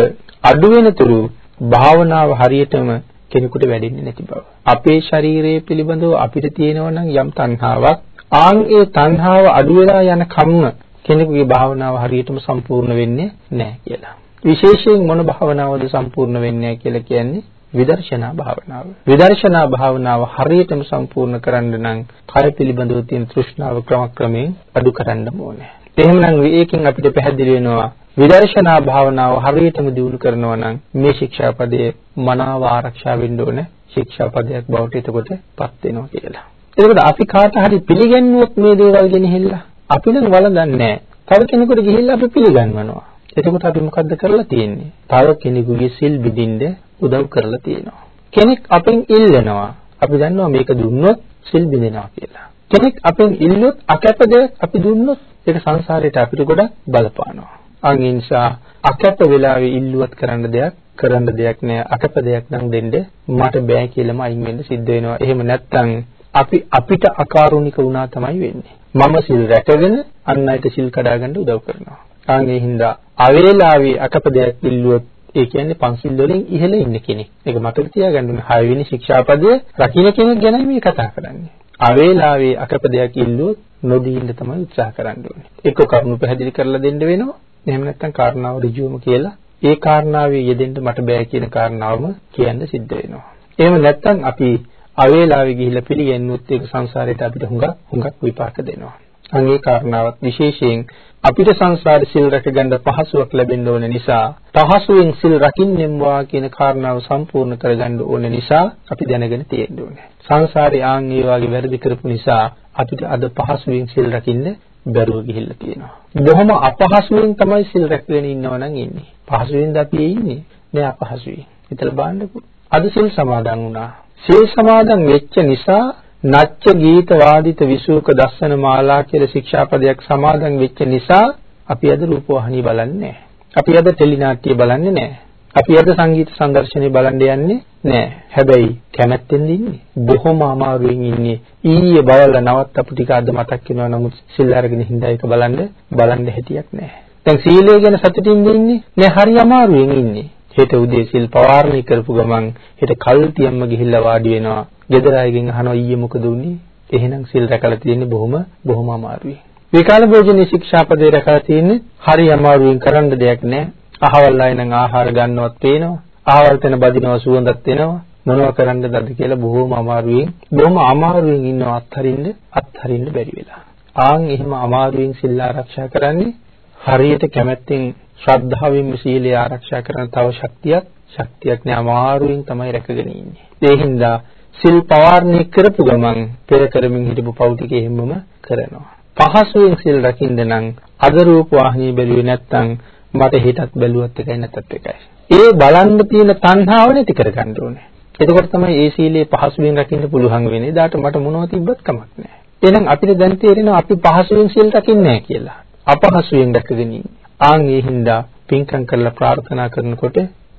අඩු වෙනතුරු භාවනාව හරියටම කෙනෙකුට වැඩෙන්නේ නැති බව. අපේ ශරීරය පිළිබඳව අපිට තියෙනවා නම් යම් තණ්හාවක් ආන් ඒ තණ්හාව අඩු වෙලා යන කම්ම කෙනෙකුගේ භාවනාව හරියටම සම්පූර්ණ වෙන්නේ නැහැ කියලා. විශේෂයෙන් මොන භාවනාවද සම්පූර්ණ වෙන්නේ නැහැ කියලා කියන්නේ විදර්ශනා භාවනාව. විදර්ශනා භාවනාව හරියටම සම්පූර්ණ කරන්න නම් කය පිළිබඳව තියෙන තෘෂ්ණාව ක්‍රමක්‍රමයෙන් අඩු කරන්න ඕනේ. එහෙමනම් ඒකෙන් අපිට පැහැදිලි වෙනවා විදර්ශනා භාවනාව හරියටම දියුණු කරනවා නම් මේ ශික්ෂාපදයේ මනාව ආරක්ෂා වෙන්න ඕන ශික්ෂාපදයක් බවට එතකොට පත් වෙනවා කියලා. එතකොට අපි කාට හරි පිළිගන්නුවොත් මේ දේවල් ගෙනහිල්ලා අපි නම් වළඳන්නේ නැහැ. තව කෙනෙකුට ගිහිල්ලා අපි පිළිගන්වනවා. එතකොට අපි මොකද්ද කරලා තියෙන්නේ? තව කෙනෙකුගේ සිල් බිඳින්න උදව් කරලා තියෙනවා. කෙනෙක් අපෙන් ඉල්ලනවා අපි දන්නවා මේක දුන්නොත් සිල් බිඳෙනවා කියලා. කෙනෙක් අපෙන් ඉල්ලුවොත් අකැප දෙයක් අපි දුන්නොත් ඒක සංසාරයට අපිට ගොඩක් බලපානවා. අන් ඒ නිසා අකැප වෙලාවේ ඉල්ලුවත් කරන්න දෙයක් කරන්න දෙයක් නෑ අකැප දෙයක් නම් දෙන්න මට බෑ කියලාම අයින් වෙන්න සිද්ධ වෙනවා. එහෙම නැත්නම් අපි අපිට අකාරුණික වුණා තමයි වෙන්නේ. මම සිල් රැකගෙන අන් අයට සිල් කඩා ගන්න උදව් කරනවා. අන් ඒ හින්දා අවේලාවේ අකප දෙයක් ඉල්ලුවොත් ඒ කියන්නේ පන්සිල් වලින් ඉහළ ඉන්න කෙනෙක්. ඒක මතක තියාගන්න ඕනේ. හයවෙනි ශික්ෂාපදය රකින්න කෙනෙක් ගැන මේ කතා කරන්නේ. අවේලාවේ අකප දෙයක් ඉල්ලුවොත් නොදී ඉන්න තමයි උත්සාහ කරන්න ඕනේ. ඒක කරුණු පැහැදිලි කරලා දෙන්න වෙනවා. එහෙම නැත්නම් කාරණාව ඍජුවම කියලා ඒ කාරණාවේ යෙදෙන්න මට බෑ කියන කාරණාවම කියන්න සිද්ධ වෙනවා. එහෙම නැත්නම් අපි අවේලාවේ ගිහිල්ලා පිළිගන්නොත් ඒක සංසාරයට අපිට හුඟක් හුඟක් විපාක දෙනවා. අනේ කාරණාවත් විශේෂයෙන් අපිට සංසාරේ සිල් රැකගන්න පහසුවක් ලැබෙන්න ඕන නිසා පහසුවෙන් සිල් රකින්නෙම්වා කියන කාරණාව සම්පූර්ණ කරගන්න ඕන නිසා අපි දැනගෙන තියෙන්න ඕනේ. සංසාරේ ආන් ඒ වගේ වැරදි කරපු නිසා අපිට අද පහසුවෙන් සිල් රකින්න බැරුව ගිහිල්ලා තියෙනවා. බොහොම අපහසුවෙන් තමයි සිල් රැකගෙන ඉන්නව නම් ඉන්නේ. පහසුවෙන්ද අපි ඉන්නේ? නෑ අපහසුවෙන්. හිතලා බලන්නකෝ. අද සිල් සමාදන් වුණා. සිල් සමාදන් වෙච්ච නිසා නච්ච ගීත වාදිත විසූක දස්සන මාලා කියලා ශික්ෂාපදයක් සමාදන් වෙච්ච නිසා අපි අද රූපවාහිනිය බලන්නේ අපි අද ටෙලි නාට්‍ය බලන්නේ නැහැ. අපි අද සංගීත සංදර්ශනේ බලන්න යන්නේ නැහැ. හැබැයි කැමැත්තෙන් ඉන්නේ. බොහොම අමාරුවෙන් ඉන්නේ. ඊයේ බලලා නවත් ටික අද මතක් වෙනවා නමුත් සිල් අරගෙන හින්දා ඒක බලන්න බලන්න හැටියක් නැහැ. දැන් සීලය ගැන සතුටින් ඉන්නේ නෑ හරි අමාරුවෙන් ඉන්නේ. හෙට උදේ සිල් පවාරණය කරපු ගමන් හෙට කල්තියම්ම ගිහිල්ලා වාඩි වෙනවා. ගෙදර අයගෙන් අහනවා ඊයේ මොකද වුනේ? එහෙනම් සිල් රැකලා තියෙන්නේ බොහොම බොහොම අමාරුයි. විකාල භෝජනයේ ශික්ෂාපදේ රැකලා තියෙන්නේ හරි අමාරුවෙන් කරන්න දෙයක් නෑ. අහවල් අය නම් ආහාර ගන්නවත් පේනවා. අහවල් තැන බදිනවා සුවඳක් එනවා. මොනව කරන්නද කියලා බොහොම අමාරුවෙන් බොහොම අමාරුවෙන් ඉන්නව අත්හරින්න අත්හරින්න බැරි වෙලා. ආන් එහෙම අමාරුවෙන් සිල් ආරක්ෂා කරන්නේ හරියට කැමැත්තෙන් ශ්‍රද්ධාවෙන් සීලය ආරක්ෂා කරන තව ශක්තියක් ශක්තියක් නෑ අමාරුවෙන් තමයි රැකගෙන ඉන්නේ. ඒ හින්දා සිල් පවාරණය කරපු ගමන් පෙර කරමින් හිටපු පව් ටික හැමම කරනවා. පහසුවෙන් සිල් රකින්න නම් අද රූප වාහිනිය බැලුවේ නැත්නම් මට හෙටත් බැලුවත් එකයි නැත්ත් එකයි. ඒ බලන්න තියෙන තණ්හාව නැති කරගන්න ඕනේ. එතකොට තමයි ඒ සීලේ පහසුවෙන් රකින්න පුළුවන් වෙන්නේ. ඊට මට මොනවද තිබ්බත් කමක් නැහැ. එහෙනම් අපිට දැන් තේරෙනවා අපි පහසුවෙන් සිල් රකින්නේ නැහැ කියලා. අපහසුයෙන් රැකගෙන ඉන්නේ. ආන් ඒ හින්දා පින්කම් කරලා ප්‍රාර්ථනා කරනකොට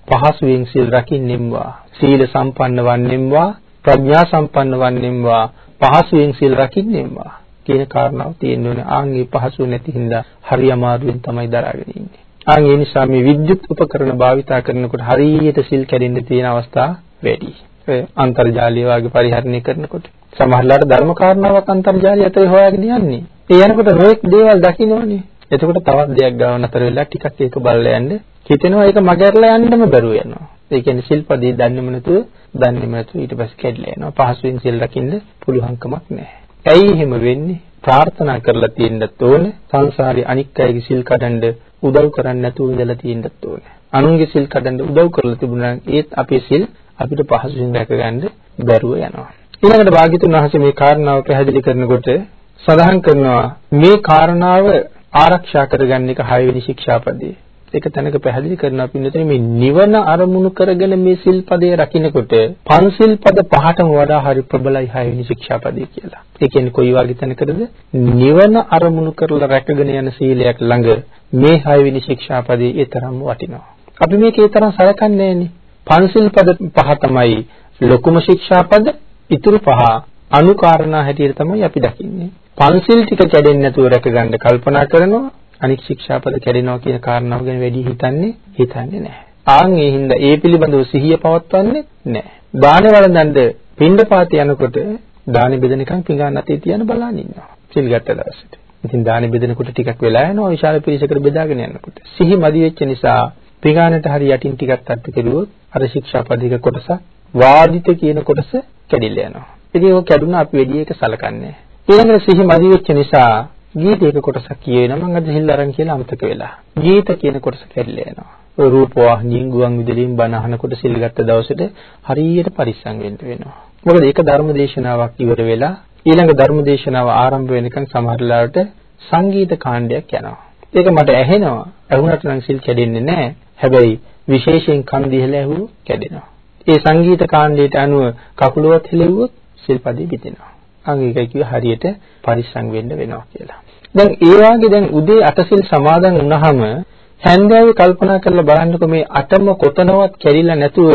පහසුවෙන් සිල් රකින්නෙම්වා සීල සම්පන්න වන්නෙම්වා ප්‍රඥා සම්පන්න වන්නෙම්වා පහසුවෙන් සිල් රකින්නෙම්වා කියන කාරණාව තියෙන්න ආන් ඒ පහසුව නැති හින්දා හරි අමාරුවෙන් තමයි දරාගෙන ඉන්නේ. ආන් ඒ නිසා මේ විද්‍යුත් උපකරණ භාවිතා කරනකොට හරියට සිල් කැඩෙන්න තියෙන අවස්ථා වැඩි. ඒ අන්තර්ජාලය වගේ පරිහරණය කරනකොට සමහරලාට ධර්ම කාරණාවක් අන්තර්ජාලය ඇතුලේ හොයාගෙන යන්නේ. ඒ යනකොට නොඑක් දේවල් දකින්නෝනේ. එතකොට තවත් දෙයක් ගාව නතර වෙලා ටිකක් ඒක බලලා යන්න හිතෙනවා ඒක මගහැරලා යන්නම බැරුව යනවා. ඒ කියන්නේ සිල්පදී දන්නේම නැතුව දන්නේම නැතුව ඊට පස්සේ කැඩලා යනවා. පහසුවෙන් සිල් රකින්න පුළුවන්කමක් නැහැ. ඇයි එහෙම වෙන්නේ? ප්‍රාර්ථනා කරලා තියෙන්නත් ඕනේ. සංසාරේ අනික් අයගේ සිල් කඩන්න උදව් කරන්නේ නැතුව ඉඳලා තියෙන්නත් ඕනේ. අනුන්ගේ සිල් කඩන්න උදව් කරලා තිබුණා ඒත් අපේ සිල් අපිට පහසුවෙන් රැකගන්න බැරුව යනවා. ඊළඟට භාග්‍යතුන් වහන්සේ මේ කාරණාව පැහැදිලි කරනකොට සඳහන් කරනවා මේ කාරණාව ආරක්ෂා කරගන්න එක හයවෙනි ශික්ෂාපදයේ. ඒක තැනක පැහැදිලි කරනවා පින්නතේ මේ නිවන අරමුණු කරගෙන මේ සිල්පදේ රකින්නකොට පන්සිල් පද පහටම වඩා හරි ප්‍රබලයි හයවෙනි ශික්ෂාපදේ කියලා. ඒ කියන්නේ කොයි වගේ තැනකද නිවන අරමුණු කරලා රැකගෙන යන සීලයක් ළඟ මේ හයවෙනි ශික්ෂාපදේ ඒ තරම්ම වටිනවා. අපි මේක ඒ තරම් සලකන්නේ නැහෙනේ. පන්සිල් පද පහ තමයි ලොකුම ශික්ෂාපද, ඉතුරු පහ අනුකාරණා හැටියට තමයි අපි දකින්නේ. පන්සිල් ටික කැඩෙන්නේ නැතුව රැකගන්න කල්පනා කරනවා අනික් ශික්ෂාපද කැඩෙනවා කියන කාරණාව ගැන වැඩි හිතන්නේ හිතන්නේ නැහැ. ආන් ඒ හින්දා ඒ පිළිබඳව සිහිය පවත්වන්නේ නැහැ. දාන වළඳන්ද පින්ඩපාත යනකොට දානි බෙදෙනකන් පිඟාන අතේ තියන බලන් ඉන්නවා. සිල් ගත්ත දවසට. ඉතින් දානි බෙදෙනකොට ටිකක් වෙලා යනවා විශාල පිරිසකට බෙදාගෙන යනකොට. සිහි මදි වෙච්ච නිසා පිඟානට හරි යටින් ටිකක් තට්ටු කෙරුවොත් අර ශික්ෂාපදික කොටස වාදිත කියන කොටස කැඩිලා යනවා. ඉතින් ඒක කැඩුනා අපි වැඩි එක සලකන්නේ. ඊළඟට සිහි මදි වෙච්ච නිසා ගීතයක කොටසක් කියවෙනවා මම අද හිල් අරන් කියලා අමතක වෙලා. ගීත කියන කොටස කැඩිලා යනවා. ඔය රූප වාහිනියෙන් ගුවන් විදුලියෙන් බණ අහනකොට සිල් ගත්ත දවසට හරියට පරිස්සම් වෙන්න වෙනවා. මොකද ඒක ධර්ම දේශනාවක් ඉවර වෙලා ඊළඟ ධර්ම දේශනාව ආරම්භ වෙනකන් සමහර ලාවට සංගීත කාණ්ඩයක් යනවා. ඒක මට ඇහෙනවා. ඇහුණට නම් සිල් කැඩෙන්නේ නැහැ. හැබැයි විශේෂයෙන් කන් දිහලා ඇහුවොත් කැඩෙනවා. ඒ සංගීත කාණ්ඩයට අනුව කකුලවත් හෙලෙව්වොත් සිල්පදේ බිඳෙනවා. අං ඒකයි කිව්වේ හරියට පරිස්සම් වෙන්න වෙනවා කියලා. දැන් ඒ වාගේ දැන් උදේ අටසිල් සමාදන් වුණාම හැන්දෑවේ කල්පනා කරලා බලන්නකො මේ අටම කොතනවත් කැඩිලා නැතුව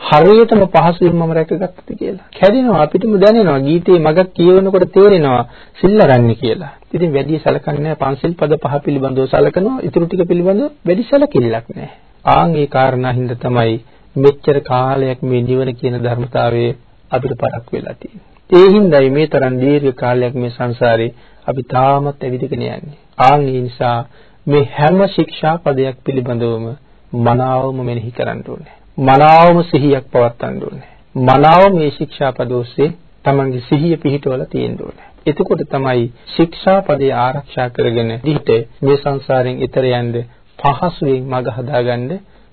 හරියටම පහසුවෙන් මම රැකගත්තද කියලා. කැඩෙනවා අපිටම දැනෙනවා ගීතේ මගක් කියවනකොට තේරෙනවා සිල් අරන්නේ කියලා. ඉතින් වැඩි සැලකන්නේ නැහැ පන්සිල් පද පහ පිළිබඳව සැලකනවා. ඊටු ටික පිළිබඳව වැඩි සැලකිල්ලක් නැහැ. ආන් ඒ කාරණා හින්දා තමයි මෙච්චර කාලයක් මේ නිවන කියන ධර්මතාවයේ අපිට පරක් වෙලා තියෙන්නේ. ඒ හින්දායි මේ තරම් දීර්ඝ කාලයක් මේ සංසාරේ අපි තාමත් ඇවිදගෙන යන්නේ. ආන් ඒ නිසා මේ හැම ශික්ෂා පදයක් පිළිබඳවම මනාවම මෙනෙහි කරන්න ඕනේ. මනාවම සිහියක් පවත්වන්න ඕනේ. මනාව මේ ශික්ෂා පද ඔස්සේ තමන්ගේ සිහිය පිහිටවලා තියෙන්න ඕනේ. එතකොට තමයි ශික්ෂා පදේ ආරක්ෂා කරගෙන දිහිට මේ සංසාරයෙන් ඈතර යන්න පහසුවෙන් මඟ හදාගන්න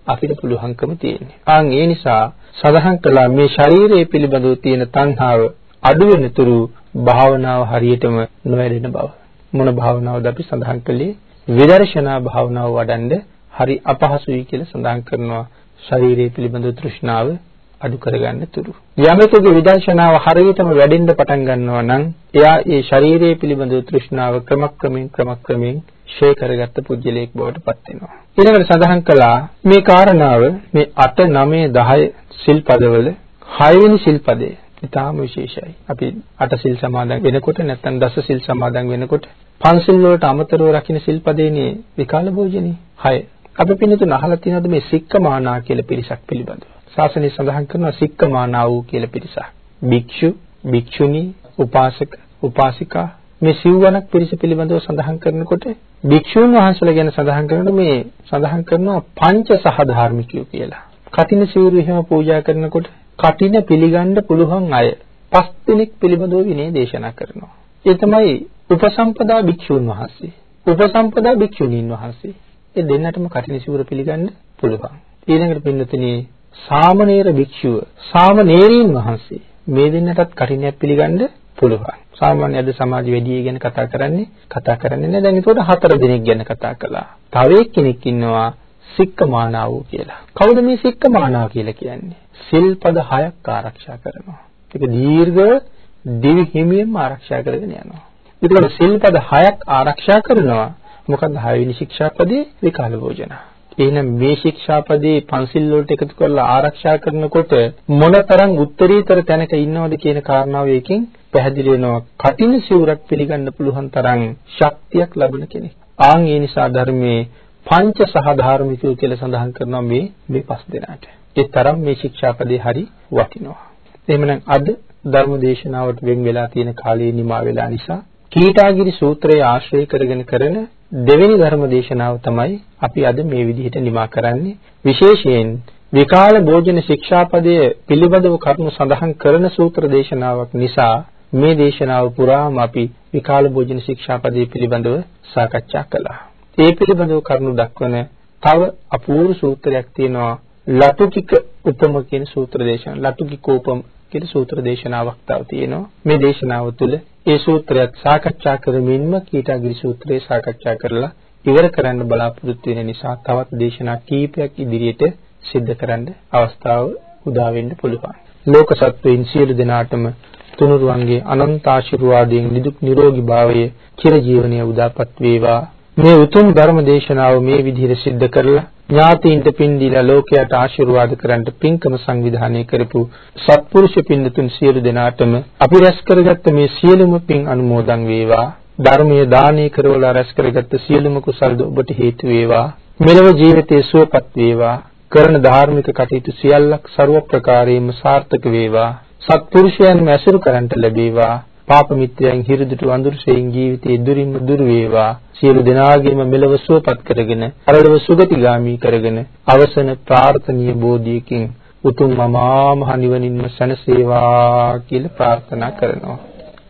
අපිට පුළුවන්කම තියෙන්නේ. ආන් ඒ නිසා සඳහන් කළා මේ ශරීරය පිළිබඳව තියෙන තණ්හාව අඩු වෙනතුරු භාවනාව හරියටම නොවැඩෙන බව. මොන භාවනාවද අපි සඳහන් කළේ? විදර්ශනා භාවනාව වඩන්ඩ හරි අපහසුයි කියලා සඳහන් කරනවා. ශරීරය පිළිබඳ තෘෂ්ණාව අඩු කරගන්න තුරු. යමෙකුගේ විදර්ශනාව හරියටම වැඩෙන්න පටන් ගන්නවා නම් එයා ඒ ශරීරය පිළිබඳ තෘෂ්ණාව ක්‍රමක්‍රමයෙන් ක්‍රමක්‍රමයෙන් ෂේ කරගත්ත පුජ්‍යලයක් බවට පත් වෙනවා. ඊළඟට සඳහන් කළා මේ කාරණාව මේ 8 9 10 සිල්පදවල 6 වෙනි සිල්පදයේ ඉතාම විශේෂයි. අපි අට සිල් සමාදන් වෙනකොට නැත්නම් දස සිල් සමාදන් වෙනකොට පන්සිල් වලට අමතරව රකින්න සිල්පදේනේ විකාල භෝජනේ 6. අපි පින්නතුන් අහලා තියෙනවද මේ සික්කමානා කියලා පිරිසක් පිළිබඳව? ශාසනය සඳහන් කරනවා සික්කමානා වූ කියලා පිරිසක්. භික්ෂු, භික්ෂුණී, උපාසක, උපාසිකා මේ සිව්වනක් පිරිස පිළිබඳව සඳහන් කරනකොට භික්ෂුන් වහන්සේලා ගැන සඳහන් කරනකොට මේ සඳහන් කරනවා පංච සහධාර්මිකයෝ කියලා. කටින සිවුරු එහෙම පූජා කරනකොට කටින පිළිගන්න පුළුවන් අය පස් දිනක් පිළිබඳව විනය දේශනා කරනවා. ඒ තමයි උපසම්පදා භික්ෂුන් වහන්සේ. උපසම්පදා භික්ෂුණීන් වහන්සේ. ඒ දෙන්නටම කටින සිවුර පිළිගන්න පුළුවන්. ඊළඟට පින්නතුනේ සාමණේර භික්ෂුව, සාමණේරීන් වහන්සේ මේ දෙන්නටත් කටිනයක් පිළිගන්න පුළුවන්. සාමාන්‍ය අද සමාජ වැඩි ගැන කතා කරන්නේ කතා කරන්නේ නැහැ. දැන් ඒකට හතර දිනක් ගැන කතා කළා. තව එක්කෙනෙක් ඉන්නවා සික්කමානාව කියලා. කවුද මේ සික්කමානාව කියලා කියන්නේ? සිල්පද හයක් ආරක්ෂා කරනවා. ඒක දීර්ඝ දිවි හිමියෙන්ම ආරක්ෂා කරගෙන යනවා. ඒකට සිල්පද හයක් ආරක්ෂා කරනවා. මොකක්ද හයවෙනි ශික්ෂාපදේ විකාල භෝජන. එහෙනම් මේ ශික්ෂාපදේ පන්සිල් වලට එකතු කරලා ආරක්ෂා කරනකොට මොනතරම් උත්තරීතර තැනක ඉන්නවද කියන කාරණාව එකෙන් පැහැදිලි වෙනවා. කටින සිවුරක් පිළිගන්න පුළුවන් තරම් ශක්තියක් ලැබෙන කෙනෙක්. ආන් ඒ නිසා ධර්මයේ පංච සහධාර්මිකයෝ කියලා සඳහන් කරනවා මේ මේ පස් දෙනාට. ඒ තරම් මේ ශික්ෂාපදේ හරි වටිනවා. එහෙමනම් අද ධර්ම දේශනාවට වෙන් වෙලා තියෙන කාලය නිමා වෙලා නිසා කීටාගිරි සූත්‍රය ආශ්‍රය කරගෙන කරන දෙවෙනි ධර්ම දේශනාව තමයි අපි අද මේ විදිහට නිමා කරන්නේ. විශේෂයෙන් විකාල භෝජන ශික්ෂාපදය පිළිබඳව කරුණු සඳහන් කරන සූත්‍ර දේශනාවක් නිසා මේ දේශනාව පුරාම අපි විකාල භෝජන ශික්ෂාපදය පිළිබඳව සාකච්ඡා කළා. ඒ පිළිබඳව කරුණු දක්වන තව අපූර්ව සූත්‍රයක් තියෙනවා ලතුකික උපම කියන සූත්‍ර දේශන ලතුකිකෝපම කියන සූත්‍ර දේශනාවක් තව තියෙනවා. මේ දේශනාව තුළ ඒ සූත්‍රයත් සාකච්ඡා කරමින්ම කීටාගිරි සූත්‍රය සාකච්ඡා කරලා ඉවර කරන්න බලාපොරොත්තු වෙන නිසා තවත් දේශනා කීපයක් ඉදිරියට සිද්ධ කරන්න අවස්ථාව උදා වෙන්න පුළුවන්. ලෝක සත්වයින් සියලු දෙනාටම තුනුරුවන්ගේ අනන්ත ආශිර්වාදයෙන් නිදුක් නිරෝගී භාවය චිරජීවනයේ උදාපත් වේවා. මේ උතුම් ධර්ම දේශනාව මේ විදිහට සිද්ධ කරලා ඥාතීන්ට පින් දීලා ලෝකයට ආශිර්වාද කරන්න පින්කම සංවිධානය කරපු සත්පුරුෂ පින්තුන් සියලු දෙනාටම අපි රැස් කරගත්ත මේ සියලුම පින් අනුමෝදන් වේවා. ධර්මයේ දානය කරවලා රැස් කරගත්ත සියලුම කුසල්ද ඔබට හේතු වේවා. මෙලව ජීවිතයේ සුවපත් වේවා. කරන ධාර්මික කටයුතු සියල්ලක් ਸਰව ප්‍රකාරයෙන්ම සාර්ථක වේවා. සත්පුරුෂයන් මැසුරු කරන්ට ලැබේවා. පාප මිත්‍රයන් හිරිදුටු අඳුරසෙයින් ජීවිතේ දුරින්ම දුර වේවා. සියලු දෙනාගේම මෙලව සුවපත් කරගෙන අරලව සුගතිගාමි කරගෙන අවසන ප්‍රාර්ථනීය බෝධියකින් උතුම් මමා මහ නිවනින්ම සැනසේවා කියලා ප්‍රාර්ථනා කරනවා.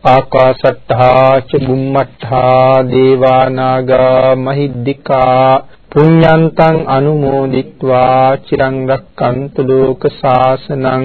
ආකාශට්ටා ච බුම්මට්ටා දේවා නාග මහිද්దికා පුඤ්ඤන්තං අනුමෝදිත්වා. චිරං රක්칸තු ලෝක සාසනං